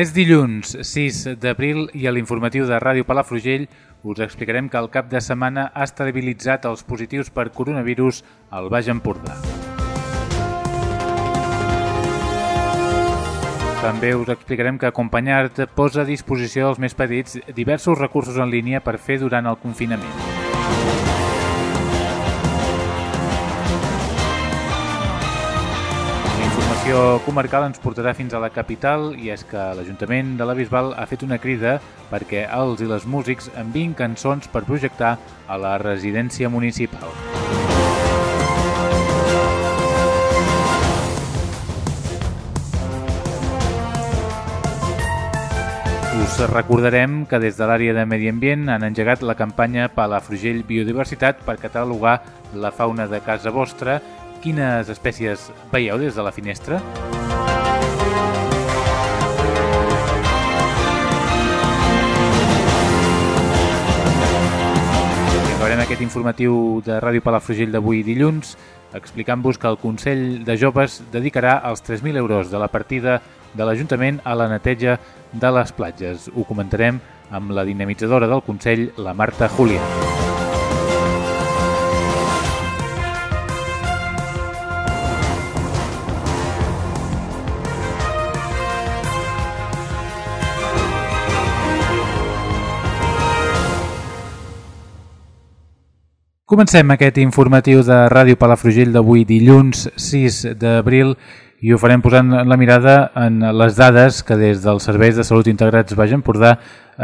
És dilluns 6 d'abril i a l'informatiu de Ràdio Palafrugell us explicarem que el cap de setmana ha estabilitzat els positius per coronavirus al Baix Empordà. També us explicarem que Acompanyart posa a disposició dels més petits diversos recursos en línia per fer durant el confinament. Informació comarcal ens portarà fins a la capital i és que l'Ajuntament de la Bisbal ha fet una crida perquè els i les músics enviïn cançons per projectar a la residència municipal. Us recordarem que des de l'àrea de Medi Ambient han engegat la campanya Palafrugell Biodiversitat per catalogar la fauna de casa vostra. Quines espècies veieu des de la finestra? Acabarem aquest informatiu de Ràdio Palafrugell d'avui dilluns explicant-vos que el Consell de Joves dedicarà els 3.000 euros de la partida de l'Ajuntament a la neteja de les platges. Ho comentarem amb la dinamitzadora del Consell, la Marta Julià. Comencem aquest informatiu de Ràdio Palafrugell d'avui dilluns 6 d'abril i ho farem posant la mirada en les dades que des dels serveis de salut integrats Baix Empordà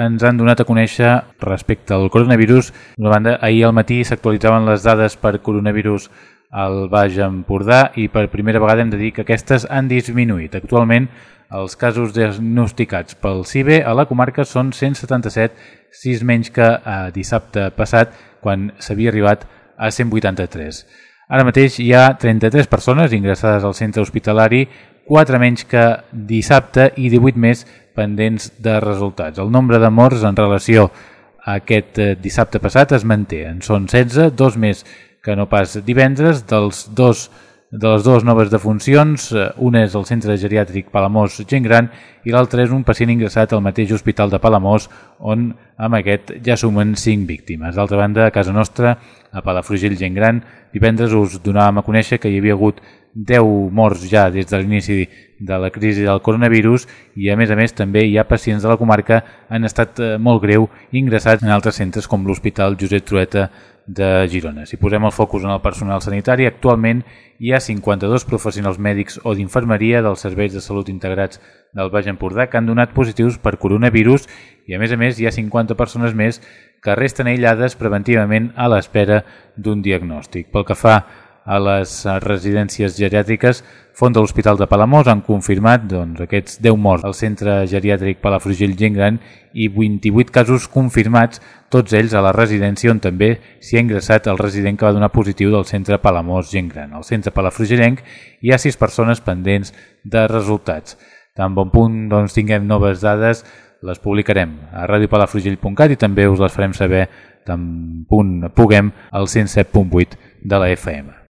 ens han donat a conèixer respecte al coronavirus. D'una banda, ahir al matí s'actualitzaven les dades per coronavirus al Baix Empordà i per primera vegada hem de dir que aquestes han disminuït. Actualment, els casos diagnosticats pel CIBE a la comarca són 177, 6 menys que a dissabte passat, quan s'havia arribat a 183. Ara mateix hi ha 33 persones ingressades al centre hospitalari, 4 menys que dissabte i 18 més pendents de resultats. El nombre de morts en relació a aquest dissabte passat es manté. En són 16, dos més que no pas divendres, dels dos de les dues noves defuncions, una és el centre geriàtric Palamós Gent Gran i l'altra és un pacient ingressat al mateix hospital de Palamós on amb aquest ja sumen 5 víctimes. D'altra banda, a casa nostra, a Palafrugell Gent Gran, divendres us donàvem a conèixer que hi havia hagut 10 morts ja des de l'inici de la crisi del coronavirus i a més a més també hi ha pacients de la comarca en estat molt greu ingressats en altres centres com l'Hospital Josep Trueta de Girona. Si posem el focus en el personal sanitari, actualment hi ha 52 professionals mèdics o d'infermeria dels serveis de salut integrats del Baix Empordà que han donat positius per coronavirus i a més a més hi ha 50 persones més que resten aïllades preventivament a l'espera d'un diagnòstic. Pel que fa a les residències geriàtriques, Font de l'Hospital de Palamós han confirmat doncs, aquests 10 morts al centre geriàtric Palafrugell Gent i 28 casos confirmats, tots ells a la residència on també s'hi ha ingressat el resident que va donar positiu del centre Palamós Gent. Al centre Palafrugellenc hi ha 6 persones pendents de resultats. Tan bon punt doncs, tinguem noves dades, les publicarem a radiopalafrugell.cat i també us les farem saber tan punt puguem al 107.8 de la FM.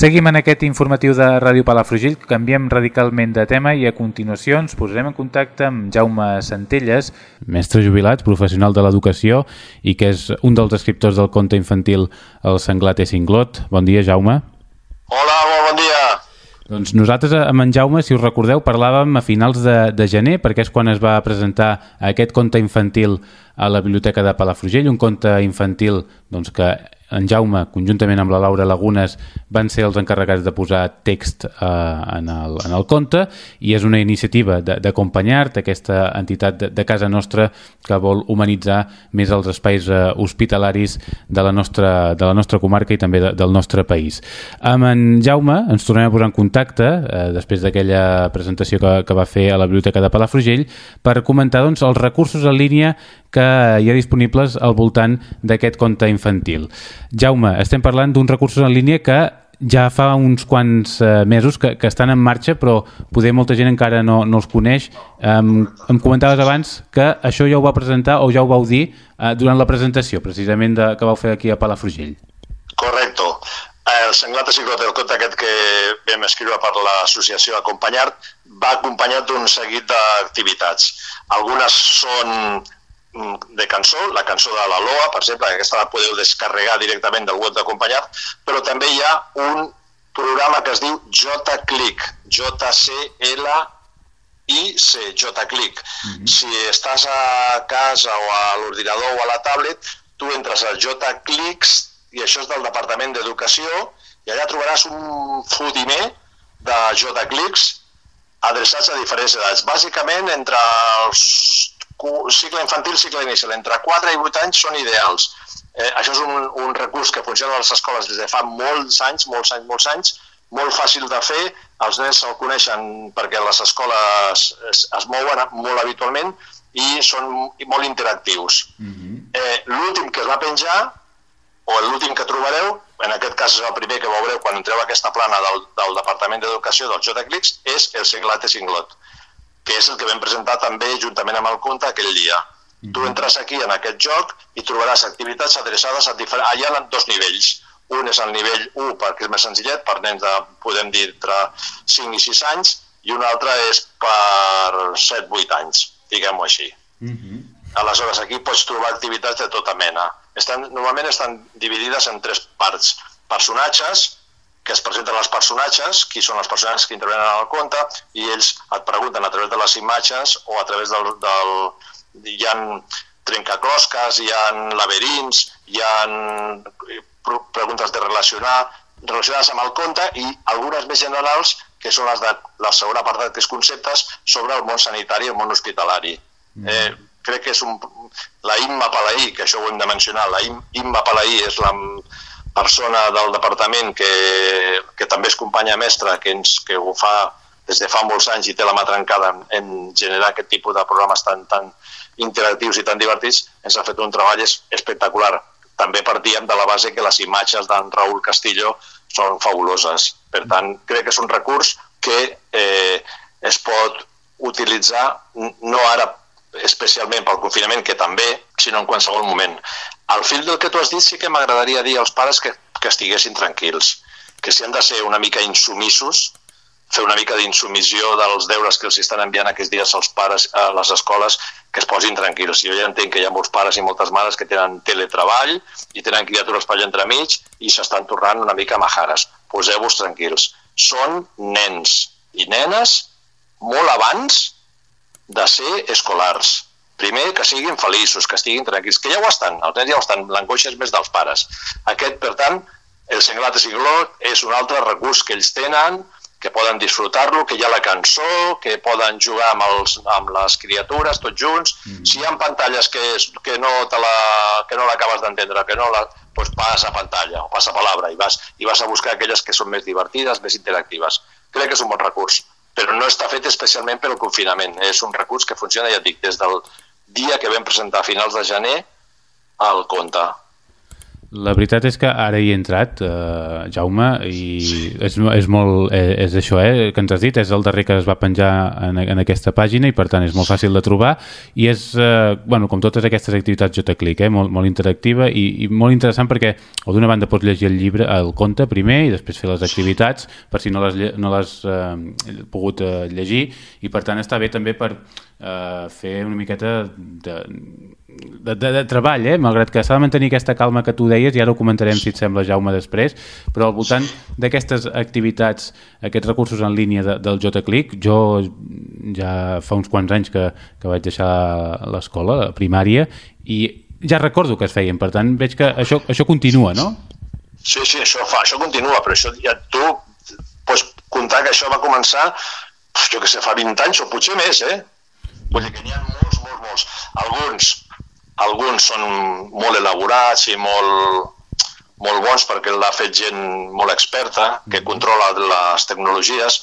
Seguim en aquest informatiu de Ràdio Palafrugell, canviem radicalment de tema i a continuació ens posarem en contacte amb Jaume Centelles, mestre jubilat, professional de l'educació i que és un dels escriptors del conte infantil El senglat és cinglot. Bon dia, Jaume. Hola, molt bon dia. Doncs nosaltres amb en Jaume, si us recordeu, parlàvem a finals de, de gener, perquè és quan es va presentar aquest conte infantil a la Biblioteca de Palafrugell, un conte infantil doncs, que en Jaume, conjuntament amb la Laura Lagunes, van ser els encarregats de posar text eh, en, el, en el conte i és una iniciativa d'acompanyar aquesta entitat de, de casa nostra que vol humanitzar més els espais eh, hospitalaris de la, nostra, de la nostra comarca i també de, del nostre país. Amb en Jaume ens tornem a posar en contacte eh, després d'aquella presentació que, que va fer a la Biblioteca de Palafrugell per comentar doncs, els recursos en línia que hi ha disponibles al voltant d'aquest conte infantil. Jaume, estem parlant d'uns recursos en línia que ja fa uns quants uh, mesos que, que estan en marxa, però poder molta gent encara no, no els coneix. Um, em comentaves abans que això ja ho va presentar o ja ho vau dir uh, durant la presentació, precisament de, que vau fer aquí a Palafrugell. Correcto. El senglat de ciclo del conte aquest que vam escriure per l'associació Acompanyar va acompanyat d'un seguit d'activitats. Algunes són de cançó, la cançó de la Loa, per exemple, que aquesta la podeu descarregar directament del web d'acompanyar, però també hi ha un programa que es diu JClick, J-C-L-I-C, JClick. Mm -hmm. Si estàs a casa o a l'ordinador o a la tablet, tu entres al JClicks, i això és del Departament d'Educació, i allà trobaràs un fotimer de JClicks adreçats a diferents edats. Bàsicament, entre els cicle infantil, cicle inicial, entre 4 i 8 anys són ideals. Eh, això és un, un recurs que funciona a les escoles des de fa molts anys, molts anys, molts anys, molt fàcil de fer, els nens se'l coneixen perquè les escoles es, es mouen molt habitualment i són molt interactius. Mm -hmm. eh, l'últim que es va penjar, o l'últim que trobareu, en aquest cas és el primer que veureu quan entreu a aquesta plana del, del Departament d'Educació del JClics, és el Seglat de Singlot que és el que vam presentar també juntament amb el conte aquell dia. Mm -hmm. Tu entres aquí en aquest joc i trobaràs activitats adreçades a diferents... Hi ha dos nivells. Un és el nivell 1 perquè és més senzillet, per nens de, podem dir, entre 5 i 6 anys, i un altre és per 7-8 anys, diguem-ho així. Mm -hmm. Aleshores, aquí pots trobar activitats de tota mena. Estan, normalment estan dividides en tres parts. Personatges, que es presenten els personatges, qui són els personatges que intervenen en el conte, i ells et pregunten a través de les imatges o a través del... del hi ha trencaclosques, hi ha laberints, hi ha preguntes de relacionar, relacionades amb el conte i algunes més generals que són les de la segona part d'aquests conceptes sobre el món sanitari i el món hospitalari. Mm. Eh, crec que és un, la Imma Palaí, que això ho hem de mencionar, la Imma Palaí és la, persona del departament que, que també és companya mestra, que, ens, que ho fa des de fa molts anys i té la mà trencada en, en generar aquest tipus de programes tan, tan interactius i tan divertits, ens ha fet un treball espectacular. També partíem de la base que les imatges d'en Raül Castillo són fabuloses. Per tant, crec que és un recurs que eh, es pot utilitzar no ara especialment pel confinament, que també, sinó en qualsevol moment. Al fil del que tu has dit sí que m'agradaria dir als pares que, que estiguessin tranquils, que si han de ser una mica insumissos, fer una mica d'insumissió dels deures que els estan enviant aquests dies als pares a les escoles, que es posin tranquils. Jo ja entenc que hi ha molts pares i moltes mares que tenen teletreball i tenen criatures per allà entremig i s'estan tornant una mica majares. Poseu-vos tranquils. Són nens i nenes molt abans de ser escolars. Primer, que siguin feliços, que estiguin tranquils, que ja ho estan, els nens ja ho estan, l'angoixa és més dels pares. Aquest, per tant, el senglat de Siglot és un altre recurs que ells tenen, que poden disfrutar-lo, que hi ha la cançó, que poden jugar amb, els, amb les criatures tots junts. Mm. Si hi ha pantalles que, que no te la, que no l'acabes d'entendre, que no la, doncs passa pantalla o passa palabra i vas, i vas a buscar aquelles que són més divertides, més interactives. Crec que és un bon recurs, però no està fet especialment per al confinament. És un recurs que funciona, ja et dic, des del dia que vam presentar a finals de gener al conte. La veritat és que ara hi he entrat, uh, Jaume, i és, és molt, és, eh, és això, eh, que ens has dit, és el darrer que es va penjar en, en aquesta pàgina i per tant és molt fàcil de trobar. I és, uh, bueno, com totes aquestes activitats JClick, eh, molt, molt interactiva i, i molt interessant perquè o d'una banda pots llegir el llibre, el conte primer i després fer les activitats per si no les, no les uh, pogut uh, llegir. I per tant està bé també per uh, fer una miqueta de, de, de, de treball, eh? malgrat que s'ha de mantenir aquesta calma que tu deies, i ara ho comentarem si et sembla, Jaume, després, però al voltant d'aquestes activitats, aquests recursos en línia de, del JClick, jo ja fa uns quants anys que, que vaig deixar l'escola, la primària, i ja recordo que es feien, per tant veig que això, això continua, no? Sí, sí, això fa, això continua, però això ja tu pots comptar que això va començar, jo que sé, fa 20 anys o potser més, eh? Vull dir que n'hi ha molts, molts, molts. Alguns, alguns són molt elaborats i molt, molt bons perquè l'ha fet gent molt experta, que controla les tecnologies.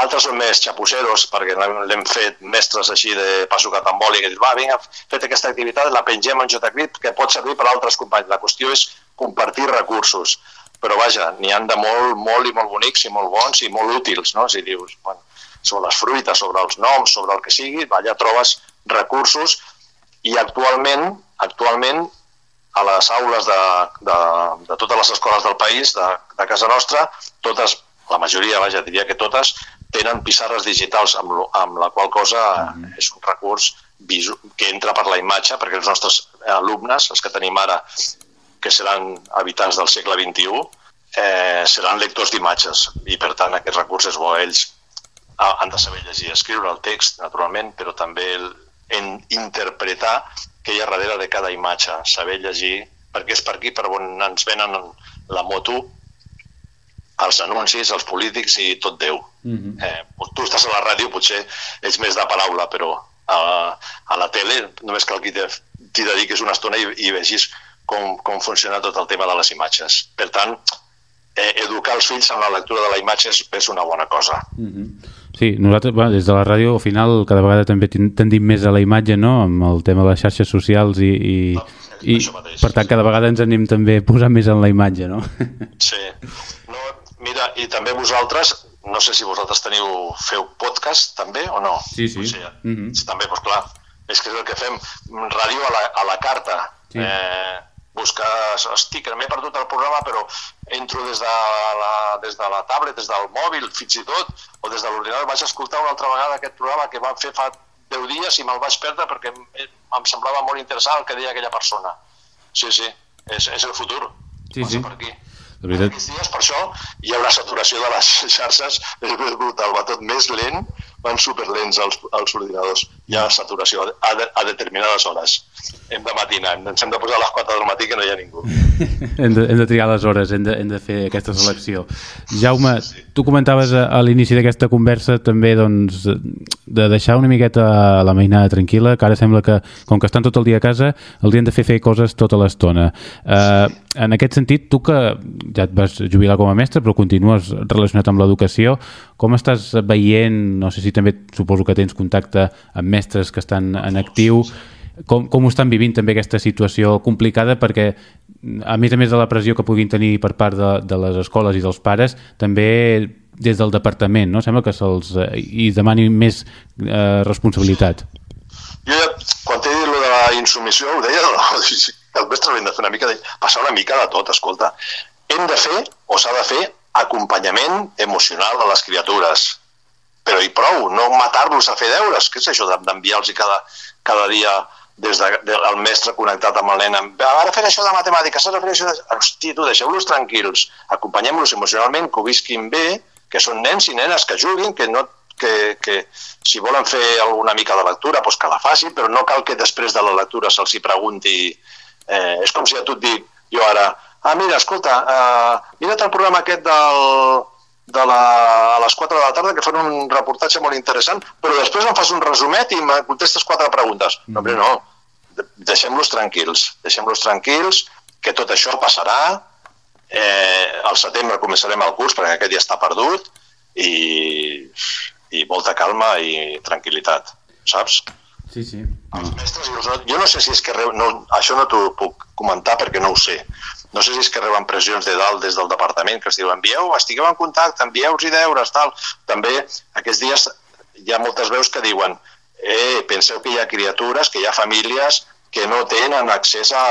Altres són més xapusseros perquè l'hem fet mestres així de passo catambòlic i va, vinga, fet aquesta activitat, la pengem en JClip que pot servir per a altres companys. La qüestió és compartir recursos. Però vaja, n'hi han de molt, molt i molt bonics i molt bons i molt útils, no? Si dius, bueno, sobre les fruites, sobre els noms, sobre el que sigui, allà trobes recursos i actualment, actualment a les aules de, de, de totes les escoles del país, de, de casa nostra, totes, la majoria, vaja, diria que totes, tenen pissarres digitals, amb, amb la qual cosa mm. és un recurs visu, que entra per la imatge, perquè els nostres alumnes, els que tenim ara, que seran habitants del segle XXI, eh, seran lectors d'imatges i per tant aquest recurs és bo. Ells han de saber llegir i escriure el text, naturalment, però també el, en interpretar què hi ha darrere de cada imatge, saber llegir, perquè és per aquí per on ens venen la moto, els anuncis, els polítics i tot Déu. Mm -hmm. eh, tu estàs a la ràdio, potser ets més de paraula, però a, a la tele només cal que t'hi dediquis una estona i, i vegis com, com funciona tot el tema de les imatges. Per tant, eh, educar els fills en la lectura de la imatge és, és una bona cosa. Mm -hmm. Sí, nosaltres, bueno, des de la ràdio, al final, cada vegada també tendim més a la imatge, no?, amb el tema de les xarxes socials i, i, no, i per tant, cada vegada ens anem també posant més en la imatge, no? Sí. No, mira, i també vosaltres, no sé si vosaltres teniu, feu podcast també o no? Sí, sí. O sigui, mm -hmm. sí també, doncs clar, és que és el que fem, ràdio a la, a la carta. Sí. Eh, hosti, que m'he perdut el programa, però entro des de, la, des de la tablet, des del mòbil, fins i tot, o des de l'ordinador, vaig escoltar una altra vegada aquest programa que van fer fa 10 dies i me'l vaig perdre perquè em semblava molt interessant el que deia aquella persona. Sí, sí, és, és el futur. Sí, sí. Per aquí. De veritat. Aquests dies, per això, hi ha una saturació de les xarxes, és brutal, va tot més lent, van superlents els, els ordinadors. Hi ha saturació a, de, a determinades hores. Hem de matinar, ens hem de posar a les 4 del matí que no hi ha ningú. hem, de, hem de triar les hores, hem de, hem de fer aquesta selecció. Jaume, sí. tu comentaves a, a l'inici d'aquesta conversa també doncs, de deixar una miqueta la mainada tranquil·la, que ara sembla que, com que estan tot el dia a casa, el dia de fer fer coses tota l'estona. Uh, en aquest sentit, tu que ja et vas jubilar com a mestre, però continues relacionat amb l'educació, com estàs veient, no sé si també suposo que tens contacte amb mestres que estan en actiu, com, com ho estan vivint també aquesta situació complicada perquè a més a més de la pressió que puguin tenir per part de, de les escoles i dels pares, també des del departament, no? Sembla que se'ls eh, demani més eh, responsabilitat. Jo ja, quan t'he dit lo de la insumissió, ho deia, el mestre hem de fer una mica de... passar una mica de tot, escolta. Hem de fer, o s'ha de fer, acompanyament emocional a les criatures. Però i prou, no matar-los a fer deures. Què és això d'enviar-los cada, cada dia des de, de, el mestre connectat amb el nen, ara fer això de matemàtiques, ara fer això de... Hosti, tu, deixeu-los tranquils, acompanyem-los emocionalment, que ho visquin bé, que són nens i nenes que juguin, que no que, que si volen fer alguna mica de lectura, doncs que la facin, però no cal que després de la lectura se'ls pregunti... Eh, és com si a tu et dic, jo ara, ah, mira, escolta, uh, mira't el programa aquest del, de la, a les 4 de la tarda que fan un reportatge molt interessant, però després em fas un resumet i me contestes quatre preguntes. Mm. No, no, deixem-los tranquils, deixem-los tranquils, que tot això passarà, eh, al setembre començarem el curs perquè aquest ja està perdut i, i molta calma i tranquil·litat, saps? Sí, sí. Els mestres, jo no sé si és que... No, això no t'ho puc comentar perquè no ho sé. No sé si és que reben pressions de dalt des del departament que es diu envieu, estigueu en contacte, envieu-hi deures, tal. També aquests dies hi ha moltes veus que diuen eh, penseu que hi ha criatures, que hi ha famílies que no tenen accés a,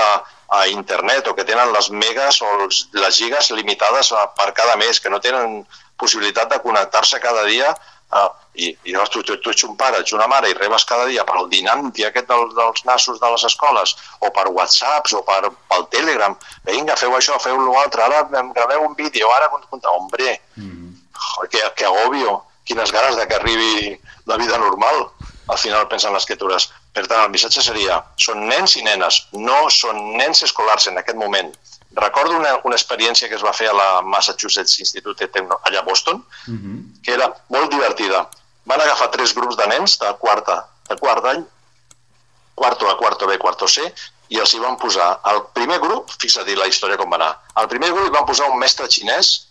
a internet o que tenen les megas o els, les gigas limitades per cada mes, que no tenen possibilitat de connectar-se cada dia Uh, i, i llavors tu, tu, tu ets un pare, ets una mare i rebes cada dia per al dinanti aquest del, dels nassos de les escoles o per whatsapps o per, pel telegram vinga, feu això, feu l'altre ara graveu un vídeo, ara hombre mm -hmm. que, que agobio quines ganes de que arribi la vida normal al final pensen les criatures Per tant, el missatge seria, són nens i nenes, no són nens escolars en aquest moment. Recordo una, una experiència que es va fer a la Massachusetts Institute of Techno, allà a Boston, uh -huh. que era molt divertida. Van agafar tres grups de nens de quarta, de quart any, quarto A, quarto B, quarto C, i els hi van posar, al primer grup, fixa't la història com va anar, al primer grup van posar un mestre xinès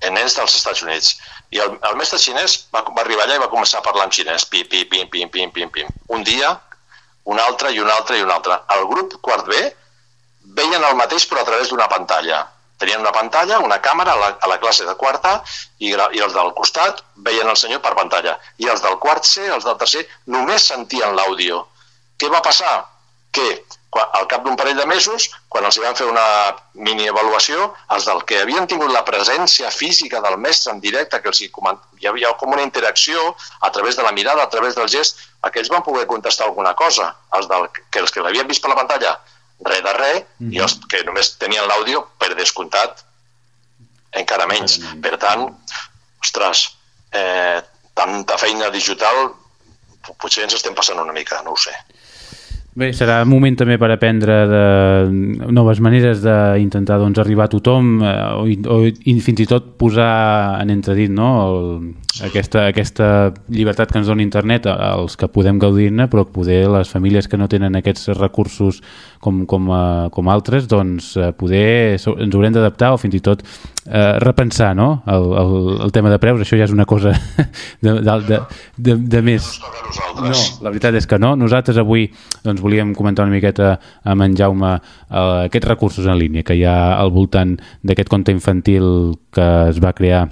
en nens dels Estats Units. I el, el mestre xinès va, va arribar allà i va començar a parlar en xinès, pim, pim, pim, pim, pim, pim, pim. Un dia, un altre i un altre i un altre. El grup quart B veien el mateix però a través d'una pantalla. Tenien una pantalla, una càmera a la, a la classe de quarta i, i els del costat veien el senyor per pantalla. I els del quart C, els del tercer, només sentien l'àudio. Què va passar? Que quan, al cap d'un parell de mesos, quan els van fer una mini avaluació, els del que havien tingut la presència física del mestre en directe, que els hi, hi havia com una interacció a través de la mirada, a través del gest, aquells van poder contestar alguna cosa. Els del, que els que l'havien vist per la pantalla res de res, mm -hmm. i els que només tenien l'àudio, per descomptat, encara menys. Per tant, ostres, eh, tanta feina digital, potser ens estem passant una mica, no ho sé. Bé, serà un moment també per aprendre de noves maneres d'intentar doncs, arribar a tothom eh, o, o i fins i tot posar en entredit no? El, aquesta, aquesta llibertat que ens dona internet als que podem gaudir-ne però poder les famílies que no tenen aquests recursos com, com, uh, com altres, doncs uh, poder ens haurem d'adaptar o fins i tot uh, repensar no? el, el, el tema de preus, això ja és una cosa de, de, de, de, de més. No, la veritat és que no. Nosaltres avui doncs, volíem comentar una miqueta amb en Jaume uh, aquests recursos en línia que hi ha al voltant d'aquest conte infantil que es va crear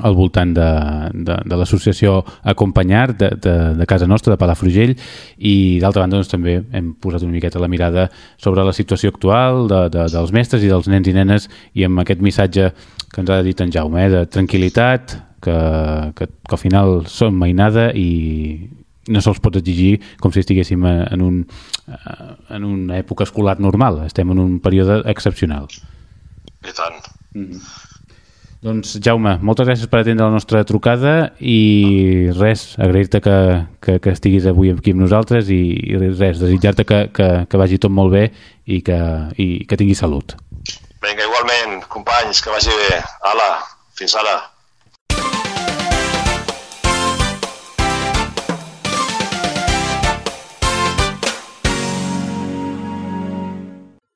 al voltant de, de, de l'associació Acompanyar de, de, de casa nostra, de Palafrugell i d'altra banda doncs, també hem posat una miqueta la mirada sobre la situació actual de, de, dels mestres i dels nens i nenes i amb aquest missatge que ens ha dit en Jaume, eh, de tranquil·litat que, que, que al final som mainada i no se'ls pot exigir com si estiguéssim en, un, en una època escolar normal, estem en un període excepcional. I tant. Mm -hmm. Doncs Jaume, moltes gràcies per atendre la nostra trucada i res, agrair-te que, que, que estiguis avui aquí amb nosaltres i, i res, desitjar-te que, que, que vagi tot molt bé i que, i que tinguis salut. Vinga, igualment, companys, que vagi bé. Ala, fins ara.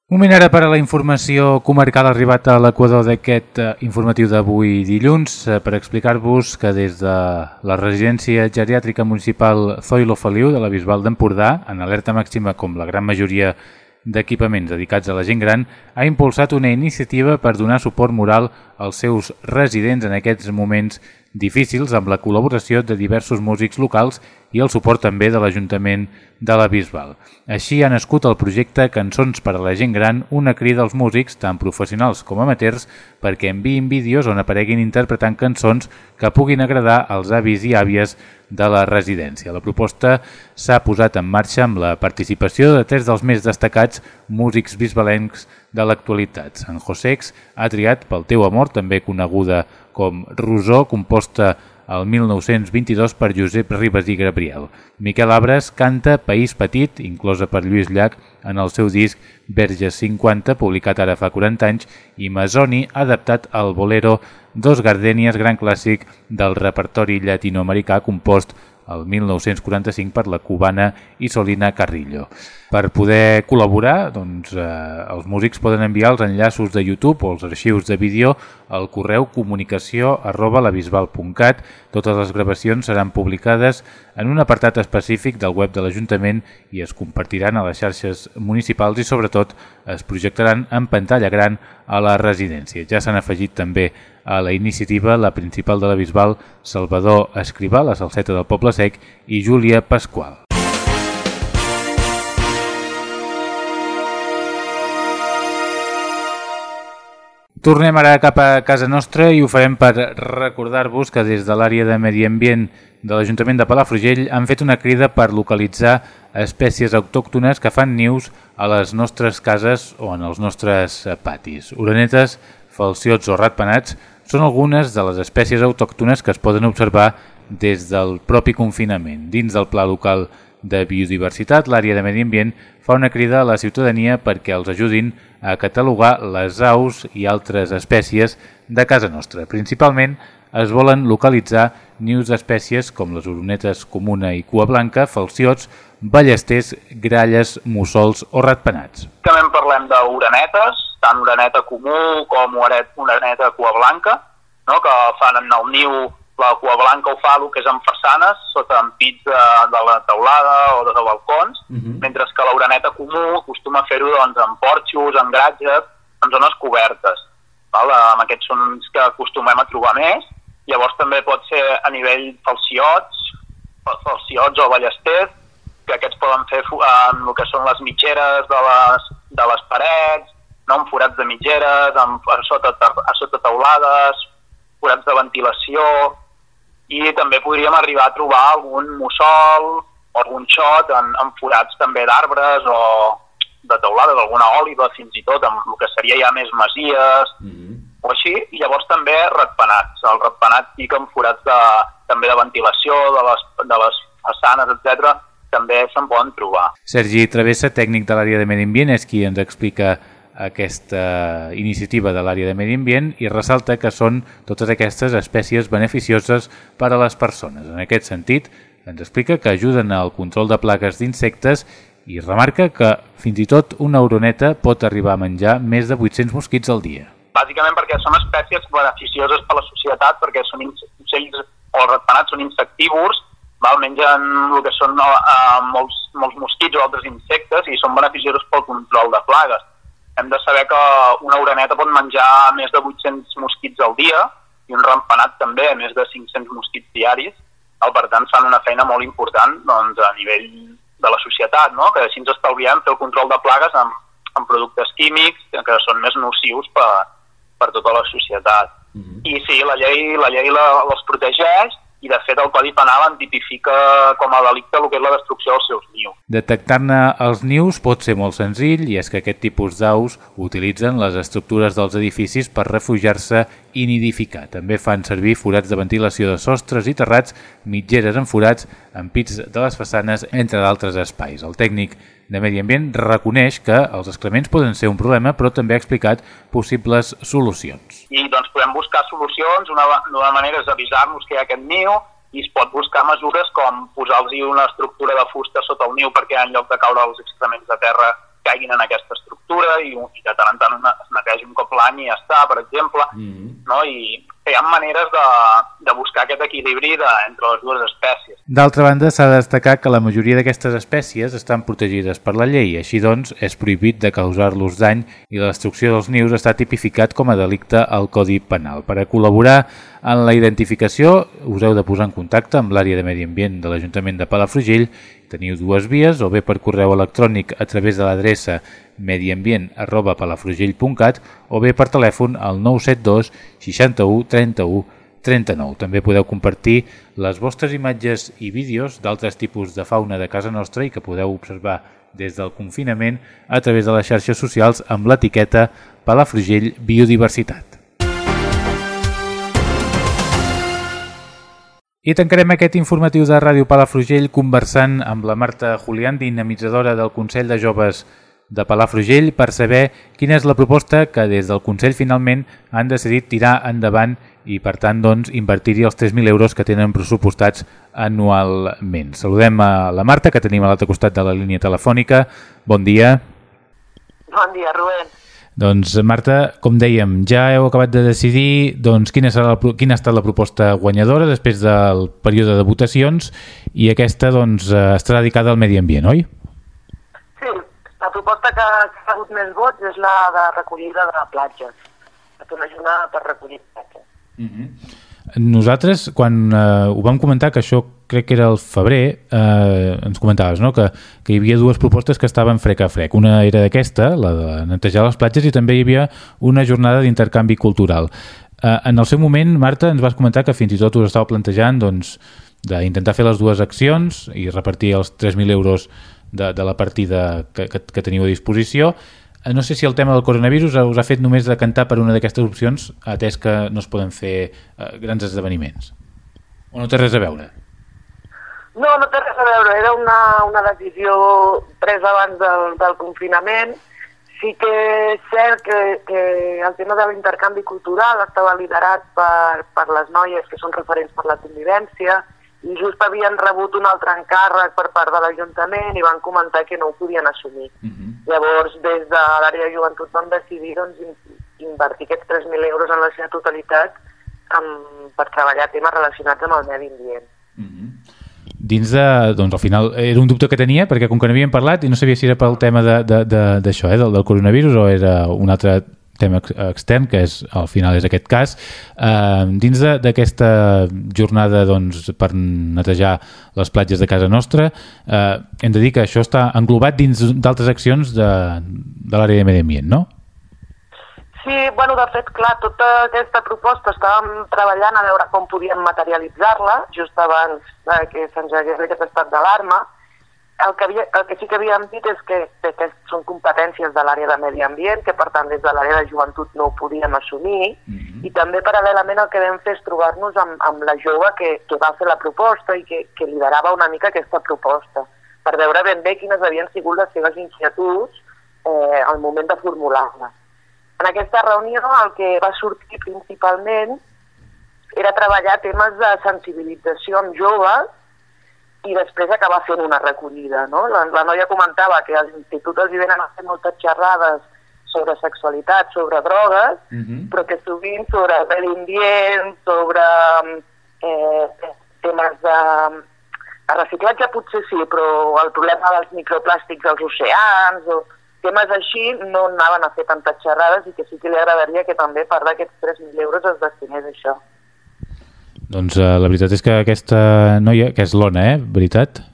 Moment ara per a la informació comarcal arribat a l'equador d'aquest eh, informatiu d'avui dilluns eh, per explicar-vos que des de la residència geriàtrica municipal Zoilo Feliu de la Bisbal d'Empordà, en alerta màxima com la gran majoria d'equipaments dedicats a la gent gran, ha impulsat una iniciativa per donar suport moral als seus residents en aquests moments difícils amb la col·laboració de diversos músics locals i el suport també de l'Ajuntament de la Bisbal. Així ha nascut el projecte Cançons per a la gent gran, una crida als músics, tant professionals com amateurs, perquè enviïn vídeos on apareguin interpretant cançons que puguin agradar als avis i àvies de la residència. La proposta s'ha posat en marxa amb la participació de tres dels més destacats músics bisbalencs de l'actualitat. Sant Josex ha triat pel teu amor, també coneguda com Rosó, composta el 1922 per Josep Ribas i Gabriel. Miquel Abres canta País Petit, inclosa per Lluís Llach en el seu disc Verges 50, publicat ara fa 40 anys, i Masoni adaptat el bolero Dos Gardènies, gran clàssic del repertori llatinoamericà compost el 1945 per la cubana Isolina Carrillo. Per poder col·laborar, doncs, eh, els músics poden enviar els enllaços de YouTube o els arxius de vídeo al correu comunicació arroba. Totes les gravacions seran publicades en un apartat específic del web de l'Ajuntament i es compartiran a les xarxes municipals i sobretot es projectaran en pantalla gran a la residència. Ja s'han afegit també a la iniciativa la principal de la Bisbal, Salvador Escrivà, la salseta del Poble Sec, i Júlia Pasqual. Tornem ara cap a casa nostra i ho farem per recordar-vos que des de l'àrea de Medi Ambient de l'Ajuntament de Palafrugell han fet una crida per localitzar espècies autòctones que fan nius a les nostres cases o en els nostres patis. Uranetes, falciots o ratpenats són algunes de les espècies autòctones que es poden observar des del propi confinament. Dins del Pla Local de Biodiversitat, l'àrea de Medi Ambient, fa una crida a la ciutadania perquè els ajudin a catalogar les aus i altres espècies de casa nostra. Principalment es volen localitzar nius d'espècies com les oronetes comuna i cua blanca, falciots, ballesters, gralles, mussols o ratpenats. També parlem d'orenetes, tant oreneta comú com oreneta cua blanca, no? que fan en el niu la cua blanca ho fa el que és en façanes, sota ampits de, de la teulada o de, de balcons, uh -huh. mentre que l'oreneta comú acostuma a fer-ho doncs, en porxos, en gratges, en zones cobertes. Val? Amb aquests són els que acostumem a trobar més. Llavors també pot ser a nivell falciots, falciots o ballesters, que aquests poden fer en el que són les mitgeres de les, de les parets, no? amb forats de mitgeres, amb, a, sota, a sota teulades, forats de ventilació, i també podríem arribar a trobar algun mussol o algun xot en, en forats també d'arbres o de teulada d'alguna òliva, fins i tot amb el que seria ja més masies mm -hmm. O així, i llavors també ratpenats. El ratpenat pica en forats de, també de ventilació de les, de les façanes, etc també se'n poden trobar. Sergi Travessa, tècnic de l'àrea de Medi Ambient, és qui ens explica aquesta iniciativa de l'àrea de medi ambient i ressalta que són totes aquestes espècies beneficioses per a les persones. En aquest sentit, ens explica que ajuden al control de plagues d'insectes i remarca que fins i tot una auroneta pot arribar a menjar més de 800 mosquits al dia. Bàsicament perquè són espècies beneficioses per la societat, perquè són ocells o els ratpenats són insectívors, val? mengen el que són uh, molts, molts mosquits o altres insectes i són beneficiosos pel control de plagues hem de saber que una oreneta pot menjar més de 800 mosquits al dia i un rampanat també, més de 500 mosquits diaris. El, per tant, fan una feina molt important doncs, a nivell de la societat, no? que així ens estalviem fer el control de plagues amb, amb productes químics que són més nocius per, per tota la societat. Mm -hmm. I sí, la llei, la llei la, els protegeix i de fet el Codi Penal en tipifica com a delicte el que és la destrucció dels seus nius. Detectar-ne els nius pot ser molt senzill i és que aquest tipus d'aus utilitzen les estructures dels edificis per refugiar-se i nidificar. També fan servir forats de ventilació de sostres i terrats, mitgeres en forats, ampits de les façanes, entre d'altres espais. El tècnic de Medi Ambient reconeix que els excrements poden ser un problema, però també ha explicat possibles solucions. I doncs podem buscar solucions, una, una manera és avisar-nos que hi ha aquest niu, i es pot buscar mesures com posar-los una estructura de fusta sota el niu perquè en lloc de caure els excrements de terra caiguin en aquesta estructura i, i de tant en tant es netegi un cop l'any i ja està, per exemple, mm -hmm. no? i hi ha maneres de buscar aquest equilibri de, entre les dues espècies. D'altra banda, s'ha de destacar que la majoria d'aquestes espècies estan protegides per la llei, així doncs és prohibit de causar-los dany i la destrucció dels nius està tipificat com a delicte al Codi Penal. Per a col·laborar en la identificació us heu de posar en contacte amb l'àrea de Medi Ambient de l'Ajuntament de Palafrugell Teniu dues vies, o bé per correu electrònic a través de l'adreça mediambient arroba palafrugell.cat o bé per telèfon al 972 61 31 39. També podeu compartir les vostres imatges i vídeos d'altres tipus de fauna de casa nostra i que podeu observar des del confinament a través de les xarxes socials amb l'etiqueta Palafrugell Biodiversitat. I tancarem aquest informatiu de Ràdio Palafrugell conversant amb la Marta Julián, dinamitzadora del Consell de Joves de Palafrugell, per saber quina és la proposta que des del Consell finalment han decidit tirar endavant i, per tant, doncs, invertir-hi els 3.000 euros que tenen pressupostats anualment. Saludem a la Marta, que tenim a l'altre costat de la línia telefònica. Bon dia. Bon dia, Rubén. Doncs, Marta, com dèiem, ja heu acabat de decidir doncs, quina, serà la, quina ha estat la proposta guanyadora després del període de votacions i aquesta doncs, estarà dedicada al medi ambient, oi? Sí, la proposta que, que ha hagut més vots és la de recollida de platges. Una jornada per recollir platges. Mhm. -huh. Nosaltres, quan eh, ho vam comentar, que això crec que era el febrer, eh, ens comentaves no? que, que hi havia dues propostes que estaven frec a frec. Una era d'aquesta, la de netejar les platges, i també hi havia una jornada d'intercanvi cultural. Eh, en el seu moment, Marta, ens vas comentar que fins i tot us estava plantejant doncs, fer les dues accions i repartir els 3.000 euros de, de la partida que, que, que teniu a disposició. Eh, no sé si el tema del coronavirus us ha fet només decantar per una d'aquestes opcions, atès que no es poden fer eh, grans esdeveniments. O no té res a veure? No, no té res a veure, era una, una decisió presa abans del, del confinament. Sí que és cert que, que el tema de l'intercanvi cultural estava liderat per, per les noies que són referents per la convivència just havien rebut un altre encàrrec per part de l'Ajuntament i van comentar que no ho podien assumir. Uh -huh. Llavors, des de l'àrea de joventut vam decidir doncs, invertir aquests 3.000 euros en la seva totalitat amb, per treballar temes relacionats amb el medi ambient. Uh -huh dins de, doncs al final era un dubte que tenia perquè com que n'havíem parlat i no sabia si era pel tema d'això, eh, del, del coronavirus o era un altre tema extern, que és al final és aquest cas. Eh, dins d'aquesta jornada doncs, per netejar les platges de casa nostra, eh, hem de dir que això està englobat dins d'altres accions de, de l'àrea de medi ambient, no? Sí, bueno, de fet, clar, tota aquesta proposta estàvem treballant a veure com podíem materialitzar-la just abans que s'engegués aquest estat d'alarma. El, que havia, el que sí que havíem dit és que, que són competències de l'àrea de medi ambient, que per tant des de l'àrea de joventut no ho podíem assumir, mm -hmm. i també paral·lelament el que vam fer és trobar-nos amb, amb la jove que, que va fer la proposta i que, que liderava una mica aquesta proposta, per veure ben bé quines havien sigut les seves inquietuds eh, al moment de formular-la. En aquesta reunió el que va sortir principalment era treballar temes de sensibilització amb joves i després acabar fent una recollida. No? La, la noia comentava que als instituts els hi venen a fer moltes xerrades sobre sexualitat, sobre drogues, uh mhm. -huh. però que sovint sobre medi ambient, sobre eh, temes de, de reciclatge potser sí, però el problema dels microplàstics als oceans o temes així no anaven a fer tantes xerrades i que sí que li agradaria que també part d'aquests 3.000 euros es destinés a això. Doncs uh, la veritat és que aquesta noia, que és l'Ona, eh? Veritat?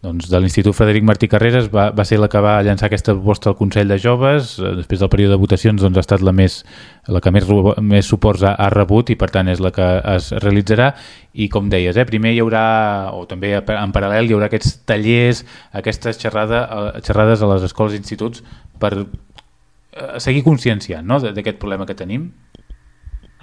doncs, de l'Institut Frederic Martí Carreras va, va ser la que va llançar aquesta proposta al Consell de Joves, eh, després del període de votacions doncs, ha estat la, més, la que més, més suports ha, ha rebut i per tant és la que es realitzarà i com deies, eh, primer hi haurà o també en paral·lel hi haurà aquests tallers, aquestes xerrada, eh, xerrades a les escoles i instituts per seguir conscienciant no? d'aquest problema que tenim.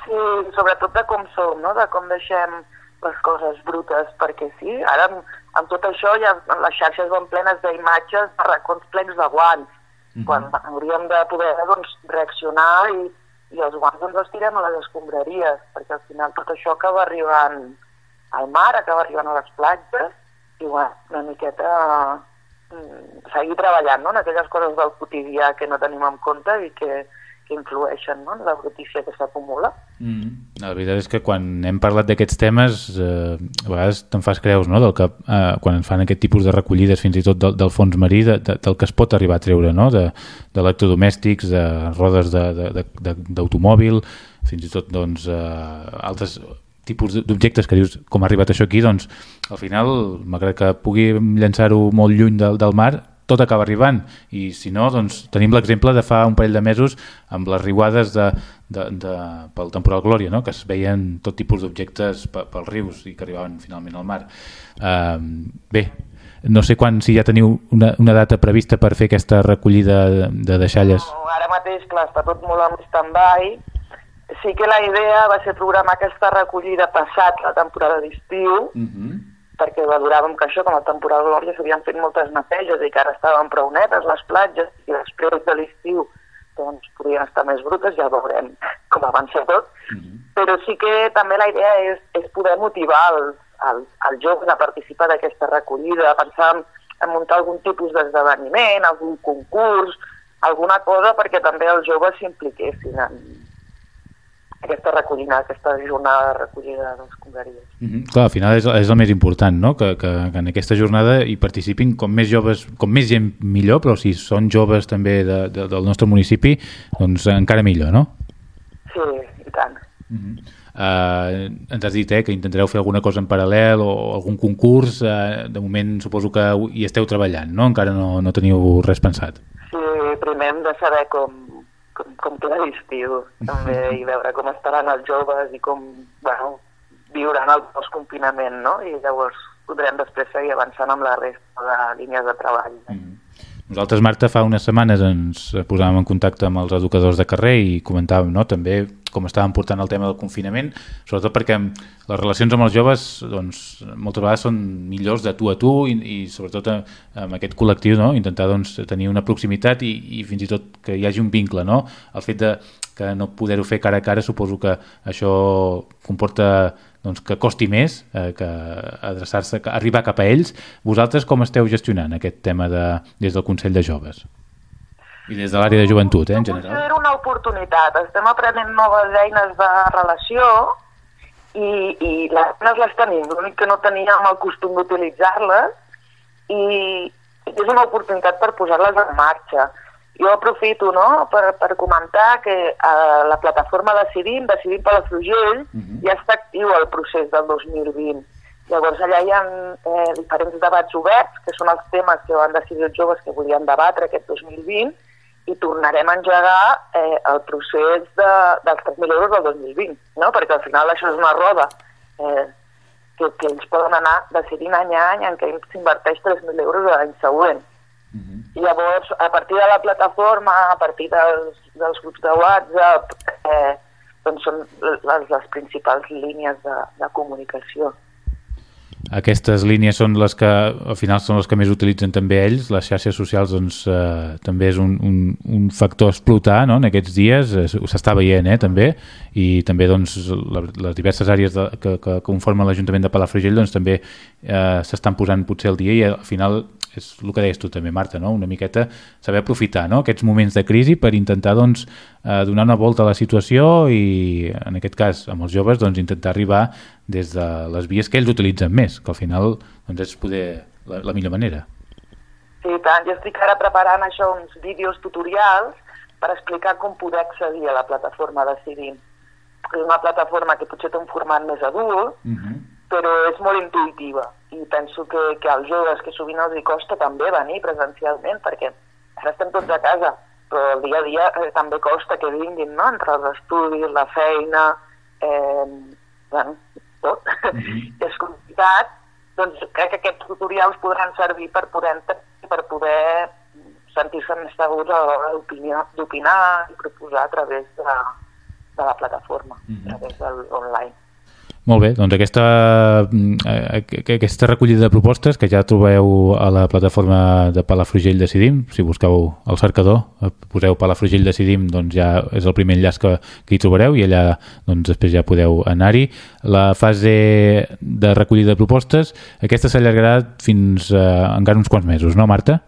Sobretot de com som, no? de com deixem les coses brutes, perquè sí, ara amb, amb tot això ja les xarxes van plenes d'imatges de racons plens de guants, mm -hmm. quan hauríem de poder doncs, reaccionar i, i els guants doncs els tirem a les escombraries, perquè al final tot això acaba arribant al mar, acaba arribant a les platges, i bueno, una miqueta mm, seguir treballant no? en aquelles coses del quotidià que no tenim en compte i que, que influeixen no? en la brutícia que s'acumula. Mm. La veritat és que quan hem parlat d'aquests temes eh, a vegades te'n fas creus no? del que, eh, quan fan aquest tipus de recollides fins i tot del, del fons marí de, de, del que es pot arribar a treure no? d'electrodomèstics, de, de rodes d'automòbil fins i tot doncs, eh, altres tipus d'objectes que dius com ha arribat això aquí, doncs al final, malgrat que pugui llançar-ho molt lluny del, del mar, tot acaba arribant i si no, doncs tenim l'exemple de fa un parell de mesos amb les riuades de, de, de, pel temporal Glòria, no? que es veien tot tipus d'objectes pels rius i que arribaven finalment al mar. Uh, bé, no sé quan, si ja teniu una, una data prevista per fer aquesta recollida de, de deixalles. No, ara mateix, clar, està tot molt en stand-by. Sí que la idea va ser programar aquesta recollida passat la temporada d'estiu, uh mhm. -huh perquè valoràvem que això, com a temporal glòria, s'havien fet moltes neteges i que ara estaven prou netes les platges i després de l'estiu doncs podrien estar més brutes, ja veurem com avança tot. Mm -hmm. Però sí que també la idea és, és poder motivar els, els, els joves a participar d'aquesta recollida, a pensar en, en muntar algun tipus d'esdeveniment, algun concurs, alguna cosa perquè també els joves s'impliquessin en, aquesta recollida, aquesta jornada de recollida de les congaries. Mm -hmm. Clar, al final és, és el més important, no? Que, que, que en aquesta jornada hi participin com més joves, com més gent millor, però si són joves també de, de, del nostre municipi, doncs encara millor, no? Sí, i tant. Mm -hmm. uh, ens has dit eh, que intentareu fer alguna cosa en paral·lel o algun concurs, uh, de moment suposo que hi esteu treballant, no? Encara no, no teniu res pensat. Sí, primer hem de saber com, com, com queda l'estiu també i veure com estaran els joves i com bueno, viuran el post-confinament no? i llavors podrem després seguir avançant amb la resta de línies de treball. Mm. Nosaltres, Marta, fa unes setmanes ens posàvem en contacte amb els educadors de carrer i comentàvem no? també com estaven portant el tema del confinament, sobretot perquè les relacions amb els joves doncs, moltes vegades són millors de tu a tu i, i sobretot amb aquest col·lectiu no? intentar doncs, tenir una proximitat i, i fins i tot que hi hagi un vincle. No? El fet de que no poder-ho fer cara a cara suposo que això comporta doncs, que costi més eh, que adreçar-se, arribar cap a ells. Vosaltres com esteu gestionant aquest tema de, des del Consell de Joves? I des de l'àrea de joventut, eh, en general? Considero una oportunitat. Estem aprenent noves eines de relació i, i les eines les tenim. L'únic que no teníem el costum d'utilitzar-les i és una oportunitat per posar-les en marxa. Jo aprofito no, per, per comentar que a la plataforma Decidim, Decidim Palafrugell, uh -huh. ja està actiu el procés del 2020. Llavors allà hi ha eh, diferents debats oberts, que són els temes que van decidir els joves que volien debatre aquest 2020, i tornarem a engegar eh, el procés de, dels 3.000 euros del 2020, no? perquè al final això és una roda eh, que, que ells poden anar decidint any a any en què s'inverteix 3.000 euros l'any següent. Uh -huh. I llavors, a partir de la plataforma, a partir dels, dels grups de WhatsApp, eh, doncs són les, les principals línies de, de comunicació. Aquestes línies són les que al final són les que més utilitzen també ells, les xarxes socials doncs, eh, també és un, un, un factor a explotar no? en aquests dies, s'està veient eh, també, i també doncs, la, les diverses àrees de, que, que conformen l'Ajuntament de Palafrugell doncs, també eh, s'estan posant potser al dia i al final és el que deies tu també, Marta, no? una miqueta saber aprofitar no? aquests moments de crisi per intentar doncs, eh, donar una volta a la situació i, en aquest cas, amb els joves, doncs, intentar arribar des de les vies que ells utilitzen més, que al final doncs, és poder la, la millor manera. Sí, tant. Jo estic ara preparant això, uns vídeos tutorials per explicar com poder accedir a la plataforma de Decidim. És una plataforma que potser té un format més adult, uh mhm. -huh però és molt intuïtiva i penso que, que als joves que sovint els hi costa també venir presencialment perquè ara estem tots a casa però el dia a dia eh, també costa que vinguin no? entre els estudis, la feina eh, bueno, tot mm -hmm. és complicat doncs crec que aquests tutorials podran servir per poder, per poder sentir-se més segurs a l'hora d'opinar i proposar a través de, de la plataforma, mm -hmm. a través de l'online. Molt bé, doncs aquesta, mm, aquesta recollida de propostes que ja trobeu a la plataforma de Palafrugell Decidim, si busqueu el cercador, eh, poseu Palafrugell Decidim, doncs ja és el primer enllaç que, que hi trobareu i allà doncs després ja podeu anar-hi. La fase de recollida de propostes, aquesta s'allargarà fins eh, encara uns quants mesos, no Marta?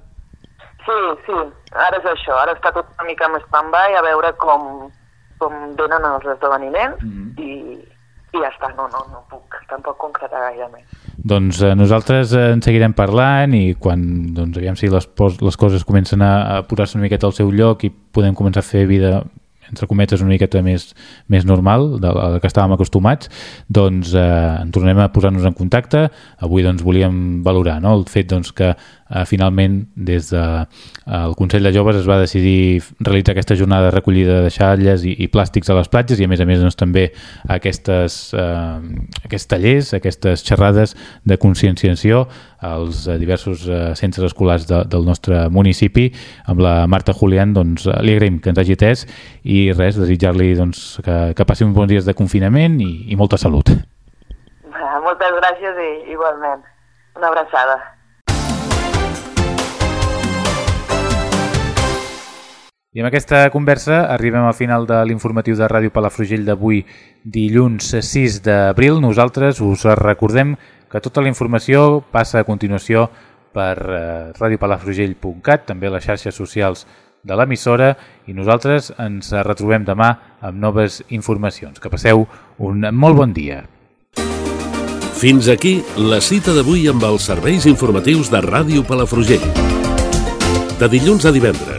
Sí, sí, ara és això, ara està tot una mica més stand-by a veure com, com venen els esdeveniments mm -hmm. i i ja està, no, no, no puc tampoc concretar gaire més. Doncs eh, nosaltres eh, en seguirem parlant i quan, doncs, aviam si les, les coses comencen a, a posar-se una miqueta al seu lloc i podem començar a fer vida entre cometes una miqueta més, més normal de la que estàvem acostumats doncs eh, en tornem a posar-nos en contacte avui doncs volíem valorar no? el fet doncs, que eh, finalment des del de, eh, Consell de Joves es va decidir realitzar aquesta jornada de recollida de deixalles i, i plàstics a les platges i a més a més doncs, també aquestes, eh, aquests tallers, aquestes xerrades de conscienciació als eh, diversos eh, centres escolars de, del nostre municipi amb la Marta Julián doncs, li agraïm que ens hagi atès i res, desitjar-li doncs, que, que passi uns bons dies de confinament i, i molta salut. Moltes gràcies i igualment. Una abraçada. I amb aquesta conversa arribem al final de l'informatiu de Ràdio Palafrugell d'avui dilluns 6 d'abril. Nosaltres us recordem que tota la informació passa a continuació per eh, radiopalafrugell.cat, també les xarxes socials de l'emissora i nosaltres ens retrobem demà amb noves informacions. Que passeu un molt bon dia. Fins aquí la cita d'avui amb els serveis informatius de Ràdio Palafrugell. De dilluns a divendres,